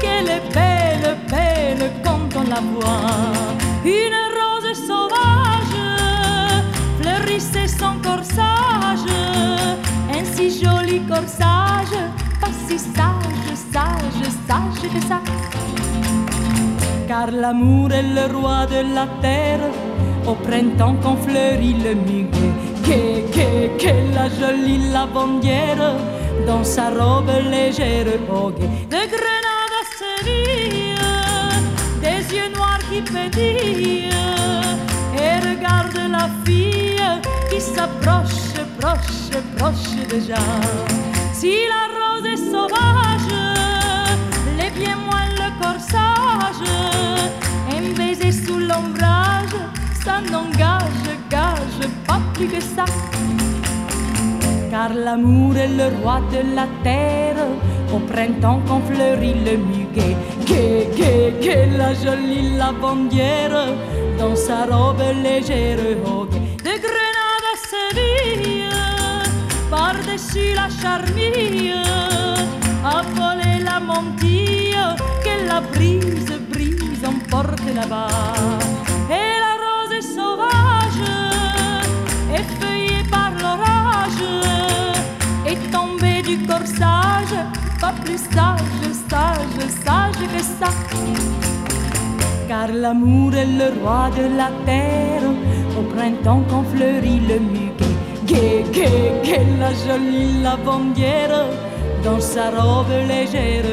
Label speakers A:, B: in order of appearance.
A: qu'elle est belle, belle quand on la voit. Une rose sauvage fleurissait son corsage, un si joli corsage, pas si sage, sage, sage que ça. Car l'amour est le roi de la terre, au printemps qu'on fleurit le muguet. Que, que, que la jolie lavandière dans sa robe légère, au De Grenade à Séville, des yeux noirs qui pétillent, et regarde la fille qui s'approche, proche, proche déjà. Si la rose est sauvage, les bien moins le corsage, un baiser sous l'ombrage, ça n'engage, gage pas plus que ça. Car l'amour est le roi de la terre, au printemps qu'on fleurit le muguet. Que, que, que la jolie lavandière, dans sa robe légère, oh, de Grenade à Séville, par-dessus la charmille, volé la mantille, que la brise, brise, emporte là-bas. Corsage, pas plus sage, sage, sage que ça. Car l'amour est le roi de la terre, au printemps qu'on fleurit le muguet. Gai, gai, gai, la jolie lavandière, dans sa robe légère,